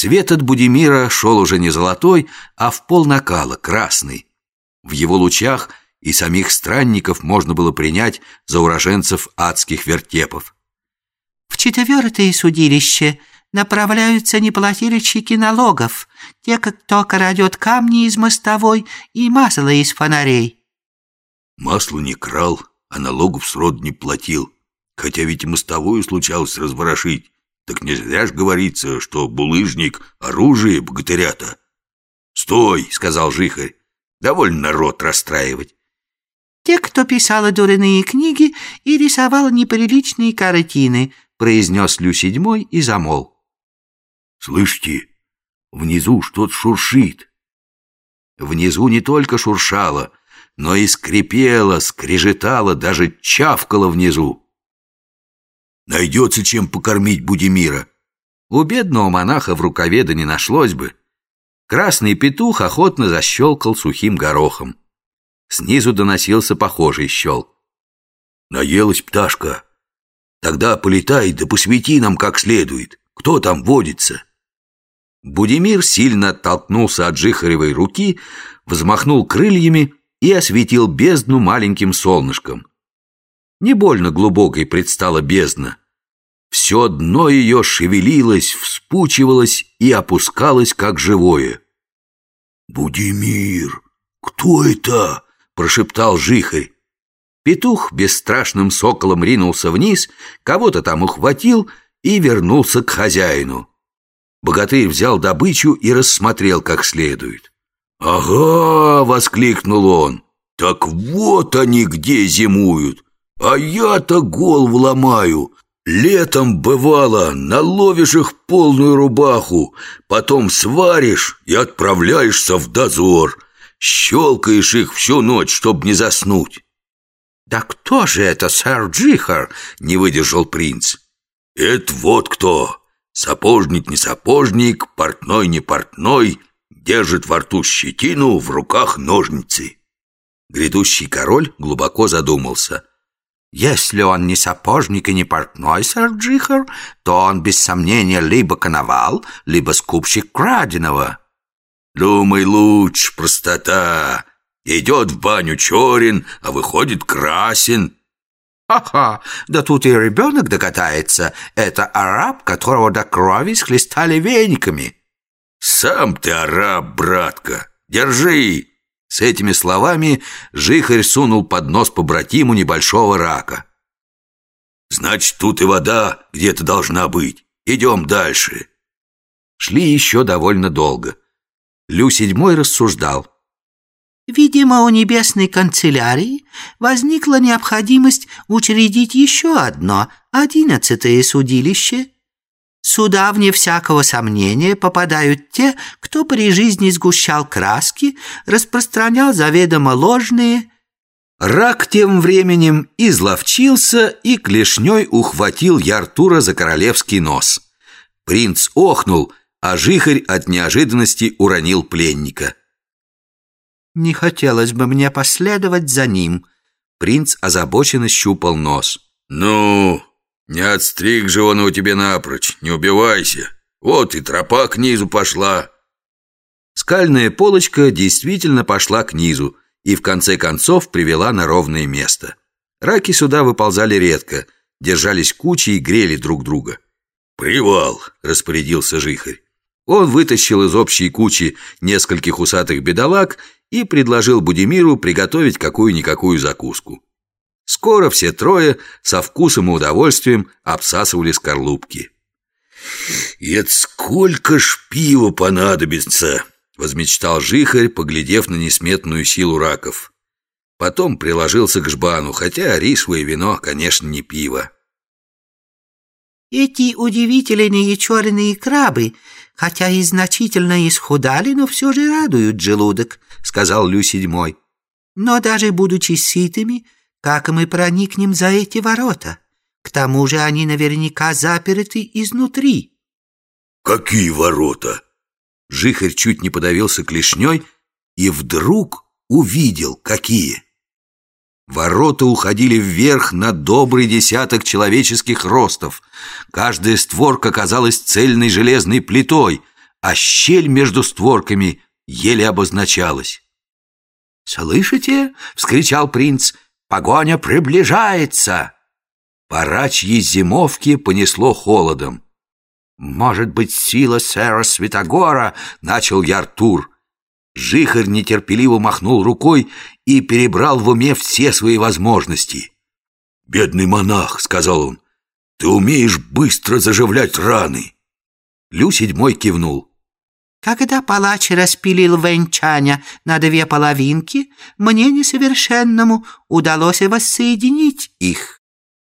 Свет от Будимира шел уже не золотой, а в пол накала, красный. В его лучах и самих странников можно было принять за уроженцев адских вертепов. В четвертое судилище направляются неплательщики налогов, те, кто крадет камни из мостовой и масло из фонарей. Масло не крал, а налогов срод не платил. Хотя ведь и мостовую случалось разворошить. Так не зря ж говорится, что булыжник — оружие богатыря-то. «Стой!» — сказал Жихарь. «Довольно народ расстраивать». «Те, кто писал дурные книги и рисовал неприличные картины», произнес Лю седьмой и замол. «Слышите, внизу что-то шуршит». Внизу не только шуршало, но и скрипело, скрежетало, даже чавкало внизу. Найдется чем покормить Будимира. У бедного монаха в рукаве да не нашлось бы. Красный петух охотно защелкал сухим горохом. Снизу доносился похожий щелк. Наелась пташка. Тогда полетай да посвети нам как следует. Кто там водится? Будимир сильно оттолкнулся от Жихаревой руки, взмахнул крыльями и осветил бездну маленьким солнышком. Не больно глубокой предстала бездна. Все дно ее шевелилось, вспучивалось и опускалось, как живое. «Будимир, кто это?» – прошептал Жихарь. Петух бесстрашным соколом ринулся вниз, кого-то там ухватил и вернулся к хозяину. Богатырь взял добычу и рассмотрел как следует. «Ага!» — воскликнул он. «Так вот они где зимуют! А я-то голову ломаю. Летом бывало, наловишь их полную рубаху, потом сваришь и отправляешься в дозор. Щелкаешь их всю ночь, чтоб не заснуть. «Да кто же это, сэр Джихар?» — не выдержал принц. «Это вот кто. Сапожник не сапожник, портной не портной, держит во рту щетину, в руках ножницы». Грядущий король глубоко задумался. Если он не сапожник и не портной, сэр Джихар, то он, без сомнения, либо коновал, либо скупщик краденого. Думай лучше, простота. Идет в баню черен, а выходит красен. Ха-ха, да тут и ребенок докатается. Это араб, которого до крови схлестали вениками. Сам ты араб, братка. Держи. С этими словами Жихарь сунул под нос побратиму небольшого рака. «Значит, тут и вода где-то должна быть. Идем дальше». Шли еще довольно долго. Лю седьмой рассуждал. Видимо, у небесной канцелярии возникла необходимость учредить еще одно, одиннадцатое судилище – Сюда, вне всякого сомнения, попадают те, кто при жизни сгущал краски, распространял заведомо ложные... Рак тем временем изловчился и клешней ухватил Яртура за королевский нос. Принц охнул, а жихарь от неожиданности уронил пленника. «Не хотелось бы мне последовать за ним», Принц озабоченно щупал нос. «Ну, не отстриг же он у тебя напрочь, не убивайся. Вот и тропа к низу пошла. Скальная полочка действительно пошла к низу и в конце концов привела на ровное место. Раки сюда выползали редко, держались кучей и грели друг друга. «Привал!» – распорядился Жихарь. Он вытащил из общей кучи нескольких усатых бедолаг и предложил Будимиру приготовить какую-никакую закуску. Скоро все трое со вкусом и удовольствием обсасывали скорлупки. «И это сколько ж пива понадобится!» Возмечтал Жихарь, поглядев на несметную силу раков. Потом приложился к жбану, хотя рисовое вино, конечно, не пиво. Эти удивительные черные крабы, хотя и значительно исхудали, но все же радуют желудок, сказал Лю седьмой. Но даже будучи сытыми, как мы проникнем за эти ворота? К тому же они наверняка заперты изнутри. Какие ворота? Жихарь чуть не подавился клешней и вдруг увидел, какие. Ворота уходили вверх на добрый десяток человеческих ростов. Каждая створка казалась цельной железной плитой, а щель между створками еле обозначалась. «Слышите?» — вскричал принц. «Погоня приближается!» Парачьи зимовки понесло холодом. «Может быть, сила сэра Святогора?» — начал я Артур. Жихарь нетерпеливо махнул рукой и перебрал в уме все свои возможности. «Бедный монах», — сказал он, — «ты умеешь быстро заживлять раны». Лю седьмой кивнул. Когда палач распилил венчаня на две половинки, мне несовершенному удалось воссоединить их.